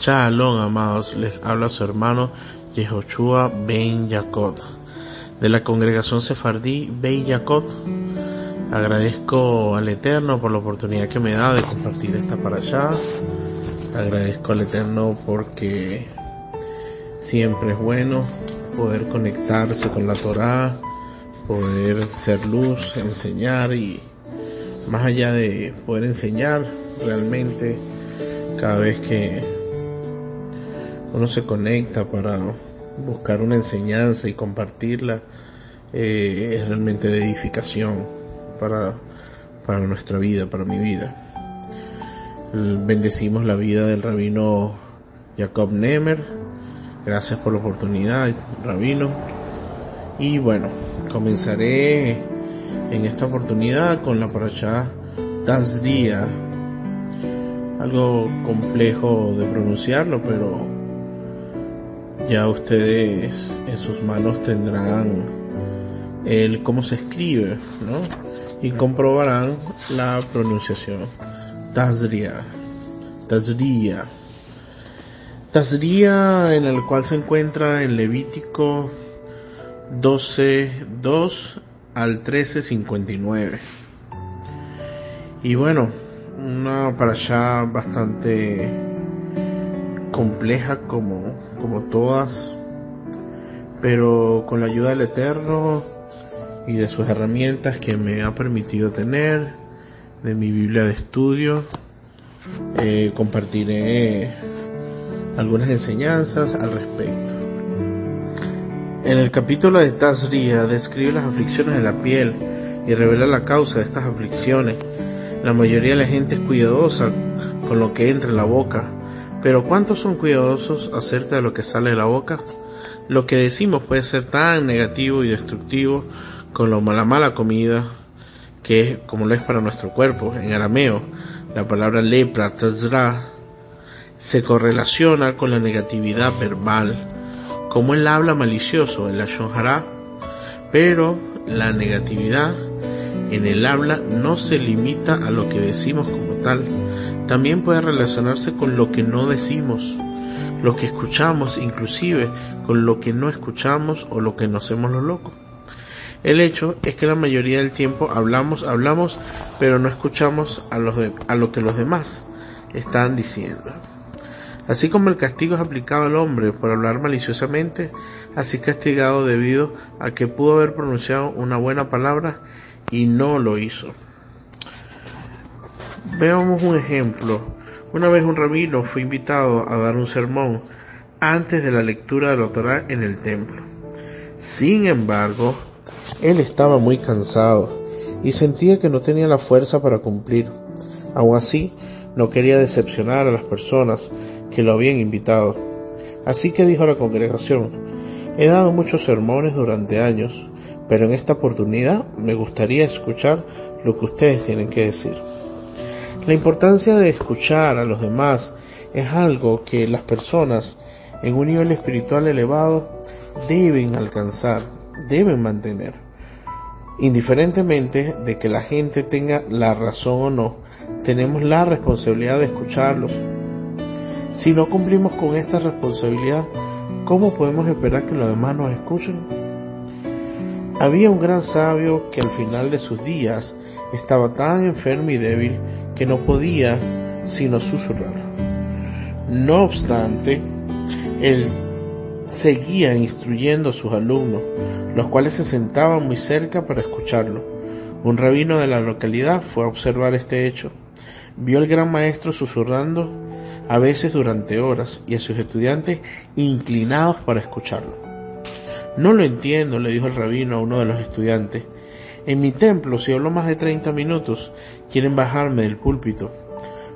Shalom, amados, les habla su hermano Yehoshua Ben Yaakov de la congregación Sefardí Ben Yaakov. Agradezco al Eterno por la oportunidad que me da de compartir esta para allá. Agradezco al Eterno porque siempre es bueno poder conectarse con la Torá, poder ser luz, enseñar y más allá de poder enseñar realmente cada vez que uno se conecta para buscar una enseñanza y compartirla, eh, es realmente de edificación para, para nuestra vida, para mi vida. Bendecimos la vida del rabino Jacob Nemer. Gracias por la oportunidad, rabino. Y bueno, comenzaré en esta oportunidad con la paracha Tazria. Algo complejo de pronunciarlo, pero ya ustedes en sus manos tendrán el cómo se escribe, ¿no? Y comprobarán la pronunciación. Tazria. Tazria. Tazria en el cual se encuentra en Levítico 12, 2 al 13.59. Y bueno, una para allá bastante compleja como, como todas, pero con la ayuda del Eterno y de sus herramientas que me ha permitido tener, de mi Biblia de estudio, eh, compartiré algunas enseñanzas al respecto. En el capítulo de Tazria describe las aflicciones de la piel y revela la causa de estas aflicciones. La mayoría de la gente es cuidadosa con lo que entra en la boca, pero ¿cuántos son cuidadosos acerca de lo que sale de la boca? Lo que decimos puede ser tan negativo y destructivo como la mala comida, que es como lo es para nuestro cuerpo. En arameo, la palabra lepra, tazra, se correlaciona con la negatividad verbal, como el habla malicioso, en la shonjara, pero la negatividad en el habla no se limita a lo que decimos como tal, también puede relacionarse con lo que no decimos, lo que escuchamos, inclusive con lo que no escuchamos o lo que no hacemos los locos. El hecho es que la mayoría del tiempo hablamos, hablamos, pero no escuchamos a, los a lo que los demás están diciendo. Así como el castigo es aplicado al hombre por hablar maliciosamente, así castigado debido a que pudo haber pronunciado una buena palabra y no lo hizo. Veamos un ejemplo. Una vez un rabino fue invitado a dar un sermón antes de la lectura de la Torah en el templo. Sin embargo, él estaba muy cansado y sentía que no tenía la fuerza para cumplir. Aun así, no quería decepcionar a las personas que lo habían invitado. Así que dijo a la congregación, he dado muchos sermones durante años, pero en esta oportunidad me gustaría escuchar lo que ustedes tienen que decir. La importancia de escuchar a los demás es algo que las personas en un nivel espiritual elevado deben alcanzar, deben mantener. Indiferentemente de que la gente tenga la razón o no, tenemos la responsabilidad de escucharlos. Si no cumplimos con esta responsabilidad, ¿cómo podemos esperar que los demás nos escuchen? Había un gran sabio que al final de sus días estaba tan enfermo y débil que no podía sino susurrar. No obstante, él seguía instruyendo a sus alumnos, los cuales se sentaban muy cerca para escucharlo. Un rabino de la localidad fue a observar este hecho. Vio al gran maestro susurrando a veces durante horas y a sus estudiantes inclinados para escucharlo. No lo entiendo, le dijo el rabino a uno de los estudiantes. En mi templo, si hablo más de 30 minutos, quieren bajarme del púlpito.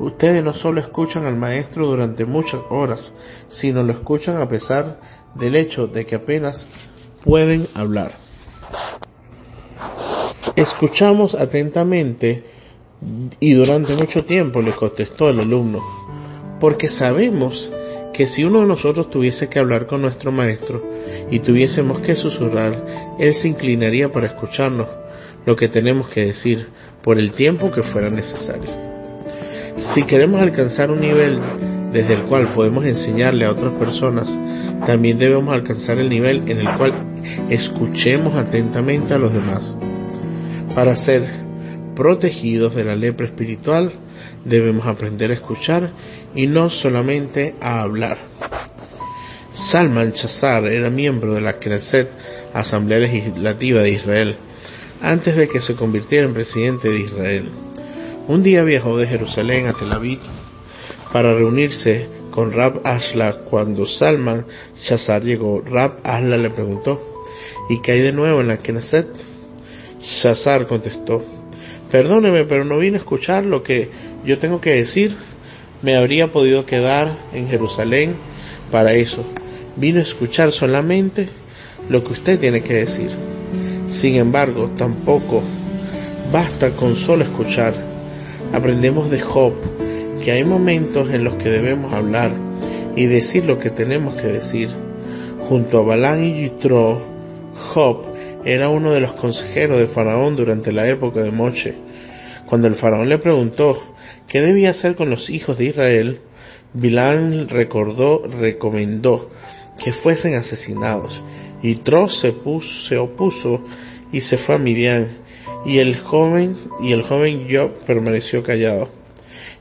Ustedes no solo escuchan al maestro durante muchas horas, sino lo escuchan a pesar del hecho de que apenas pueden hablar. Escuchamos atentamente y durante mucho tiempo le contestó el alumno, porque sabemos que si uno de nosotros tuviese que hablar con nuestro maestro y tuviésemos que susurrar, él se inclinaría para escucharnos lo que tenemos que decir por el tiempo que fuera necesario. Si queremos alcanzar un nivel desde el cual podemos enseñarle a otras personas, también debemos alcanzar el nivel en el cual escuchemos atentamente a los demás. Para ser protegidos de la lepra espiritual, debemos aprender a escuchar y no solamente a hablar. Salman Chazar era miembro de la Knesset, Asamblea Legislativa de Israel, antes de que se convirtiera en presidente de Israel. Un día viajó de Jerusalén a Tel Aviv para reunirse con Rab Ashla. Cuando Salman Chazar llegó, Rab Ashla le preguntó, ¿y qué hay de nuevo en la Knesset? Shazar contestó, perdóneme, pero no vine a escuchar lo que yo tengo que decir. Me habría podido quedar en Jerusalén para eso. Vino a escuchar solamente lo que usted tiene que decir. Sin embargo, tampoco basta con solo escuchar. Aprendemos de Job que hay momentos en los que debemos hablar y decir lo que tenemos que decir. Junto a Balán y Yitro, Job era uno de los consejeros de Faraón durante la época de Moche. Cuando el Faraón le preguntó qué debía hacer con los hijos de Israel, Bilán recordó, recomendó que fuesen asesinados. Y Tros se, se opuso y se fue a Midian, y el joven, y el joven Job permaneció callado.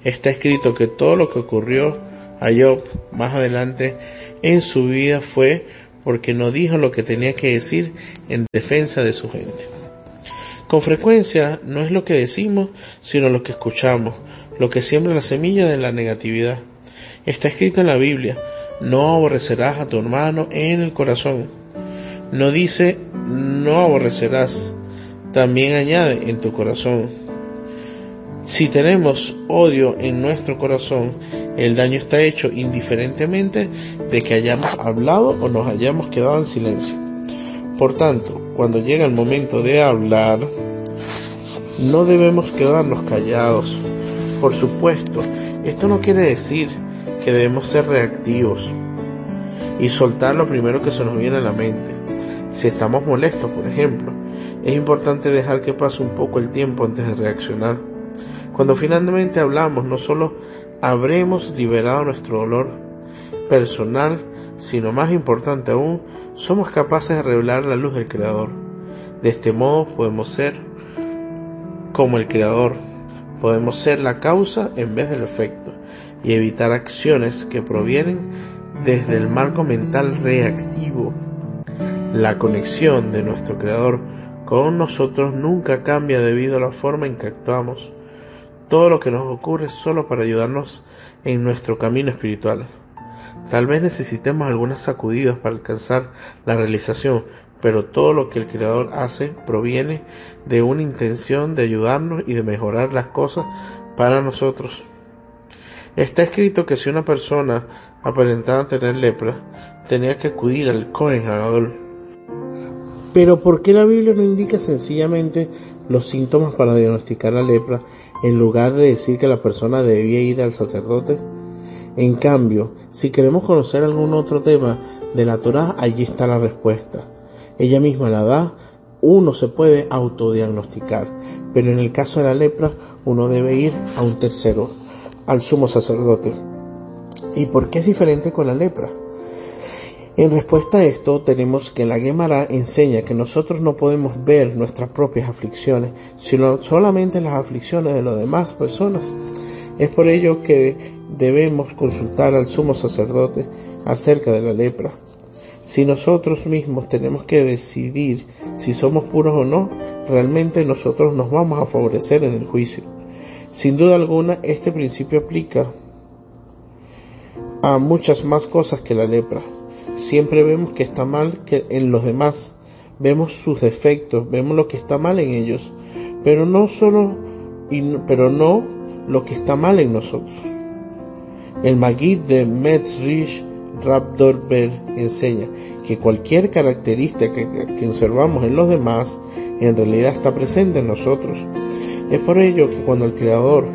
Está escrito que todo lo que ocurrió a Job más adelante en su vida fue porque no dijo lo que tenía que decir en defensa de su gente. Con frecuencia no es lo que decimos, sino lo que escuchamos, lo que siembra la semilla de la negatividad. Está escrito en la Biblia, no aborrecerás a tu hermano en el corazón. No dice, no aborrecerás, también añade en tu corazón. Si tenemos odio en nuestro corazón, el daño está hecho indiferentemente de que hayamos hablado o nos hayamos quedado en silencio. Por tanto, cuando llega el momento de hablar, no debemos quedarnos callados. Por supuesto, esto no quiere decir que debemos ser reactivos y soltar lo primero que se nos viene a la mente. Si estamos molestos, por ejemplo, es importante dejar que pase un poco el tiempo antes de reaccionar. Cuando finalmente hablamos, no solo habremos liberado nuestro dolor personal, sino más importante aún, somos capaces de revelar la luz del Creador. De este modo podemos ser como el Creador, podemos ser la causa en vez del efecto y evitar acciones que provienen desde el marco mental reactivo. La conexión de nuestro Creador con nosotros nunca cambia debido a la forma en que actuamos. Todo lo que nos ocurre es solo para ayudarnos en nuestro camino espiritual. Tal vez necesitemos algunas sacudidas para alcanzar la realización, pero todo lo que el Creador hace proviene de una intención de ayudarnos y de mejorar las cosas para nosotros. Está escrito que si una persona aparentaba tener lepra, tenía que acudir al Cohen Hagadol. Pero ¿por qué la Biblia no indica sencillamente los síntomas para diagnosticar la lepra en lugar de decir que la persona debía ir al sacerdote? En cambio, si queremos conocer algún otro tema de la Torah, allí está la respuesta. Ella misma la da, uno se puede autodiagnosticar, pero en el caso de la lepra, uno debe ir a un tercero, al sumo sacerdote. ¿Y por qué es diferente con la lepra? En respuesta a esto, tenemos que la Gemara enseña que nosotros no podemos ver nuestras propias aflicciones, sino solamente las aflicciones de las demás personas. Es por ello que debemos consultar al sumo sacerdote acerca de la lepra. Si nosotros mismos tenemos que decidir si somos puros o no, realmente nosotros nos vamos a favorecer en el juicio. Sin duda alguna, este principio aplica a muchas más cosas que la lepra. Siempre vemos que está mal que en los demás, vemos sus defectos, vemos lo que está mal en ellos, pero no solo, pero no lo que está mal en nosotros. El Magid de Metzrich Rabdorber enseña que cualquier característica que observamos en los demás en realidad está presente en nosotros. Es por ello que cuando el Creador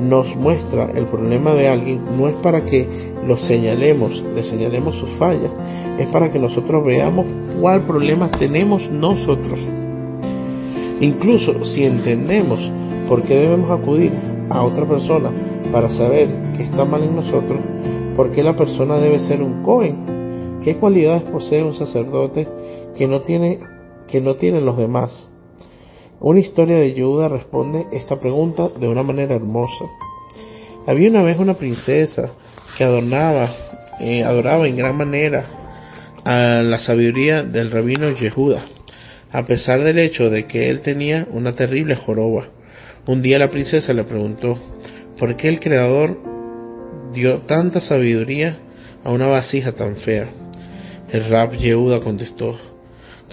nos muestra el problema de alguien, no es para que lo señalemos, le señalemos sus fallas, es para que nosotros veamos cuál problema tenemos nosotros. Incluso si entendemos por qué debemos acudir a otra persona para saber qué está mal en nosotros, ¿por qué la persona debe ser un Cohen? ¿Qué cualidades posee un sacerdote que no tiene que no tienen los demás? Una historia de Yehuda responde esta pregunta de una manera hermosa. Había una vez una princesa que adornaba, eh, adoraba en gran manera a la sabiduría del rabino Yehuda, a pesar del hecho de que él tenía una terrible joroba. Un día la princesa le preguntó, ¿por qué el Creador dio tanta sabiduría a una vasija tan fea? El rab Yehuda contestó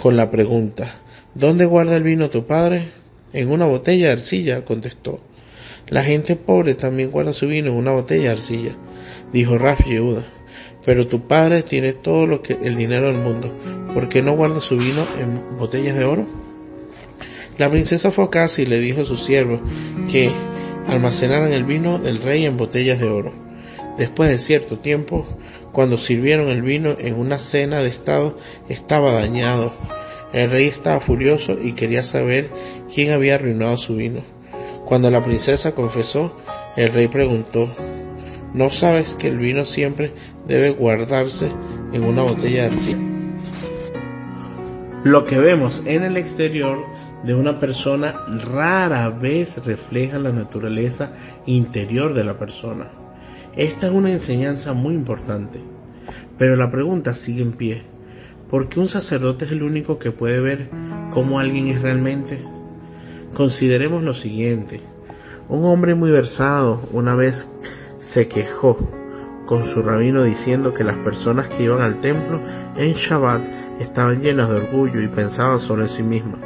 con la pregunta, ¿dónde guarda el vino tu padre? En una botella de arcilla, contestó. La gente pobre también guarda su vino en una botella de arcilla, dijo Rab Yehuda. Pero tu padre tiene todo lo que el dinero del mundo. ¿Por qué no guarda su vino en botellas de oro? La princesa fue a casa y le dijo a sus siervos que almacenaran el vino del rey en botellas de oro. Después de cierto tiempo, cuando sirvieron el vino en una cena de estado, estaba dañado. El rey estaba furioso y quería saber quién había arruinado su vino. Cuando la princesa confesó, el rey preguntó, ¿No sabes que el vino siempre debe guardarse en una botella de arcilla? Lo que vemos en el exterior de una persona rara vez refleja la naturaleza interior de la persona. Esta es una enseñanza muy importante. Pero la pregunta sigue en pie. ¿Por qué un sacerdote es el único que puede ver cómo alguien es realmente? Consideremos lo siguiente. Un hombre muy versado una vez se quejó con su rabino diciendo que las personas que iban al templo en Shabbat estaban llenas de orgullo y pensaban sobre sí mismas.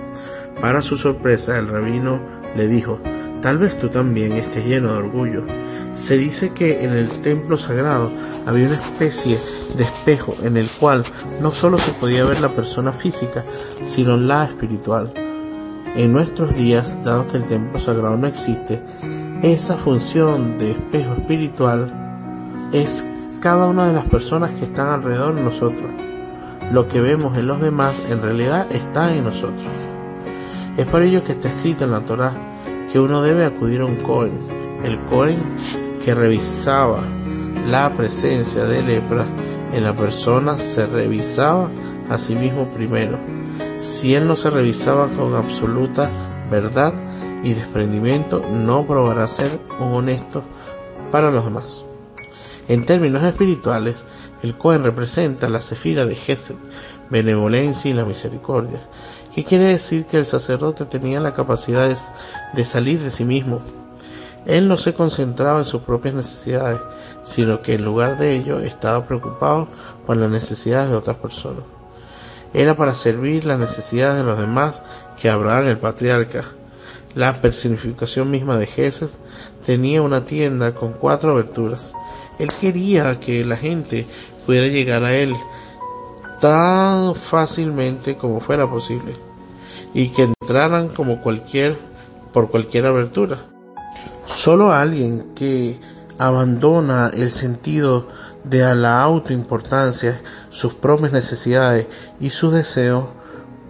Para su sorpresa, el rabino le dijo, tal vez tú también estés lleno de orgullo. Se dice que en el templo sagrado había una especie de espejo en el cual no solo se podía ver la persona física, sino la espiritual. En nuestros días, dado que el templo sagrado no existe, esa función de espejo espiritual es cada una de las personas que están alrededor de nosotros. Lo que vemos en los demás en realidad está en nosotros. Es por ello que está escrito en la Torah que uno debe acudir a un Cohen, el Cohen que revisaba la presencia de lepra en la persona se revisaba a sí mismo primero. Si él no se revisaba con absoluta verdad, y desprendimiento no probará ser un honesto para los demás. En términos espirituales, el Cohen representa la cefira de Gesed, benevolencia y la misericordia, que quiere decir que el sacerdote tenía la capacidad de salir de sí mismo. Él no se concentraba en sus propias necesidades, sino que en lugar de ello estaba preocupado por las necesidades de otras personas. Era para servir las necesidades de los demás que Abraham el patriarca la personificación misma de Jesús tenía una tienda con cuatro aberturas. Él quería que la gente pudiera llegar a él tan fácilmente como fuera posible y que entraran como cualquier por cualquier abertura. Solo alguien que abandona el sentido de la autoimportancia, sus propias necesidades y sus deseos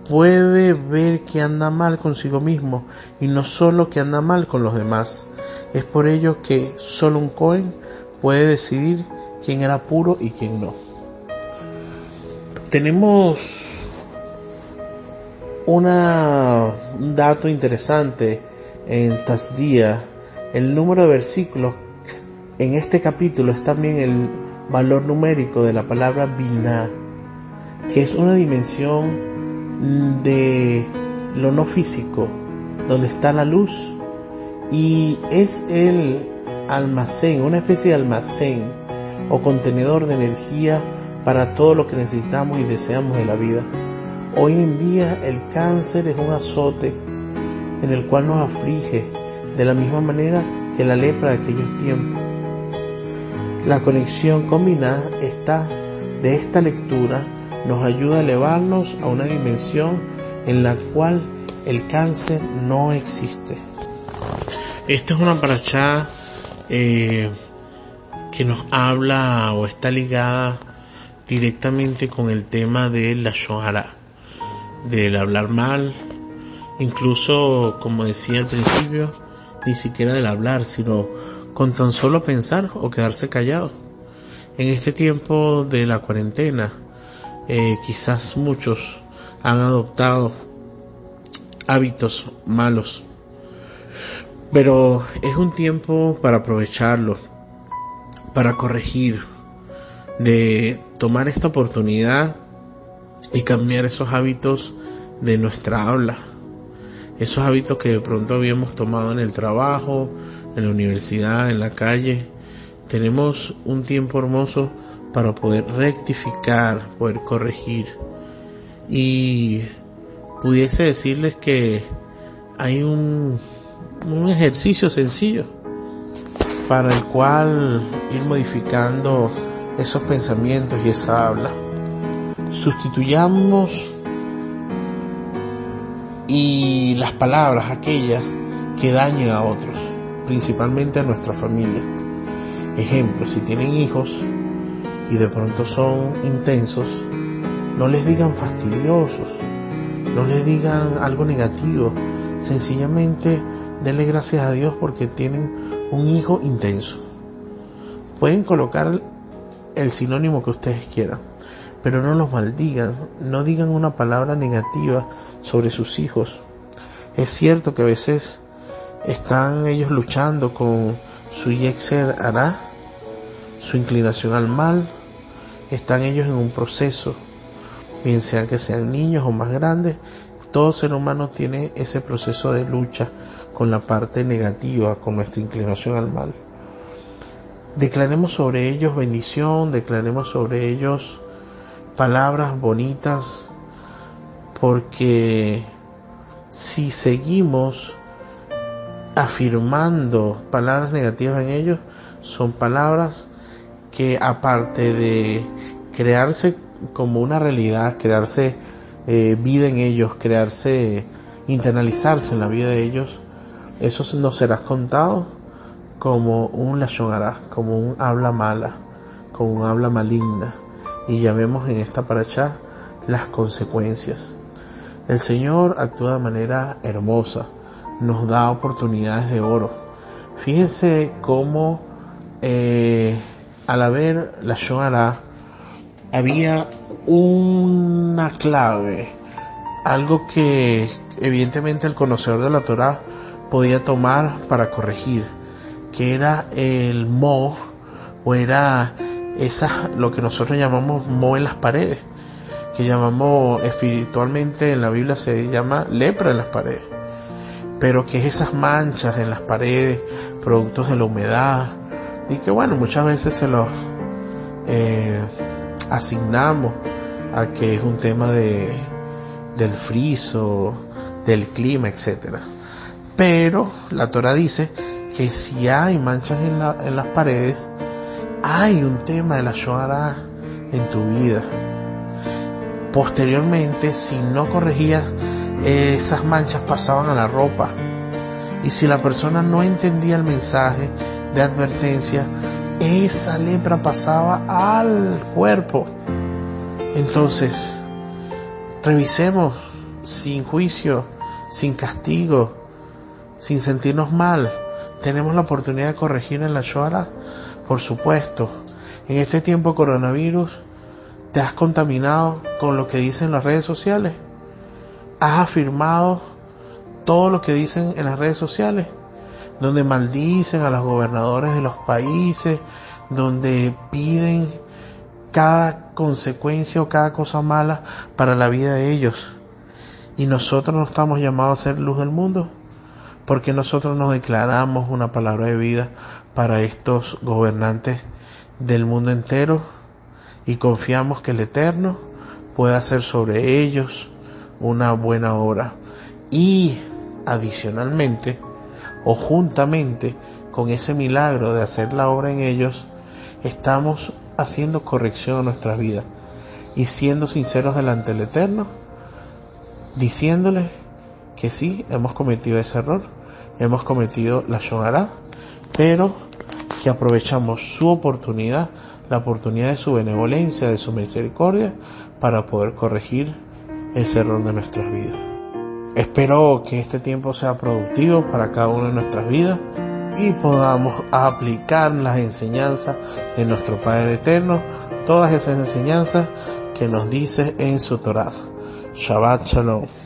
puede ver que anda mal consigo mismo y no solo que anda mal con los demás. Es por ello que solo un Cohen puede decidir quién era puro y quién no. Tenemos una, un dato interesante en Tasdía. El número de versículos en este capítulo es también el valor numérico de la palabra Binah, que es una dimensión de lo no físico, donde está la luz, y es el almacén, una especie de almacén o contenedor de energía para todo lo que necesitamos y deseamos de la vida. Hoy en día el cáncer es un azote en el cual nos aflige de la misma manera que la lepra de aquellos tiempos. La conexión combinada está de esta lectura nos ayuda a elevarnos a una dimensión en la cual el cáncer no existe. Esta es una paracha eh, que nos habla o está ligada directamente con el tema de la Shohara, del hablar mal, incluso como decía al principio, ni siquiera del hablar, sino con tan solo pensar o quedarse callado. En este tiempo de la cuarentena, eh, quizás muchos han adoptado hábitos malos, pero es un tiempo para aprovecharlo, para corregir, de tomar esta oportunidad y cambiar esos hábitos de nuestra habla, esos hábitos que de pronto habíamos tomado en el trabajo, en la universidad, en la calle. Tenemos un tiempo hermoso para poder rectificar, poder corregir. Y pudiese decirles que hay un, ejercicio sencillo para el cual ir modificando esos pensamientos y esa habla. Sustituyamos y las palabras aquellas que dañen a otros, principalmente a nuestra familia. Ejemplo, si tienen hijos y de pronto son intensos, no les digan fastidiosos, no les digan algo negativo, sencillamente denle gracias a Dios porque tienen un hijo intenso. Pueden colocar el sinónimo que ustedes quieran, pero no los maldigan, no digan una palabra negativa sobre sus hijos. Es cierto que a veces están ellos luchando con su yexer hará, su inclinación al mal, están ellos en un proceso, bien sean que sean niños o más grandes, todo ser humano tiene ese proceso de lucha con la parte negativa, con nuestra inclinación al mal. Declaremos sobre ellos bendición, declaremos sobre ellos palabras bonitas, porque si seguimos afirmando palabras negativas en ellos, son palabras que aparte de crearse como una realidad, crearse eh, vida en ellos, crearse, internalizarse en la vida de ellos, eso nos será contado como un lashonara, como un habla mala, como un habla maligna. Y ya vemos en esta paracha las consecuencias. El Señor actúa de manera hermosa, nos da oportunidades de oro. Fíjense cómo eh, al haber la Shonara había una clave, algo que evidentemente el conocedor de la Torah podía tomar para corregir que era el mo o era esa lo que nosotros llamamos mo en las paredes que llamamos espiritualmente en la Biblia se llama lepra en las paredes pero que es esas manchas en las paredes productos de la humedad y que bueno muchas veces se los eh, asignamos a que es un tema de del friso del clima etcétera. Pero la Torah dice que si hay manchas en, las paredes, hay un tema de la Shoah en tu vida. Posteriormente, si no corregías, esas manchas pasaban a la ropa. Y si la persona no entendía el mensaje de advertencia, esa lepra pasaba al cuerpo. Entonces, revisemos sin juicio, sin castigo, sin sentirnos mal, ¿Tenemos la oportunidad de corregir en la Shoah? Por supuesto. En este tiempo coronavirus, ¿te has contaminado con lo que dicen las redes sociales? ¿Has afirmado todo lo que dicen en las redes sociales? Donde maldicen a los gobernadores de los países, donde piden cada consecuencia o cada cosa mala para la vida de ellos. Y nosotros no estamos llamados a ser luz del mundo porque nosotros nos declaramos una palabra de vida para estos gobernantes del mundo entero y confiamos que el Eterno pueda hacer sobre ellos una buena obra. Y adicionalmente o juntamente con ese milagro de hacer la obra en ellos, estamos haciendo corrección a nuestras vidas y siendo sinceros delante del Eterno, diciéndole que sí, hemos cometido ese error, hemos cometido la Shonara, pero que aprovechamos su oportunidad, la oportunidad de su benevolencia, de su misericordia, para poder corregir ese error de nuestras vidas. Espero que este tiempo sea productivo para cada una de nuestras vidas y podamos aplicar las enseñanzas de nuestro Padre Eterno, todas esas enseñanzas que nos dice en su Torah. Shabbat Shalom.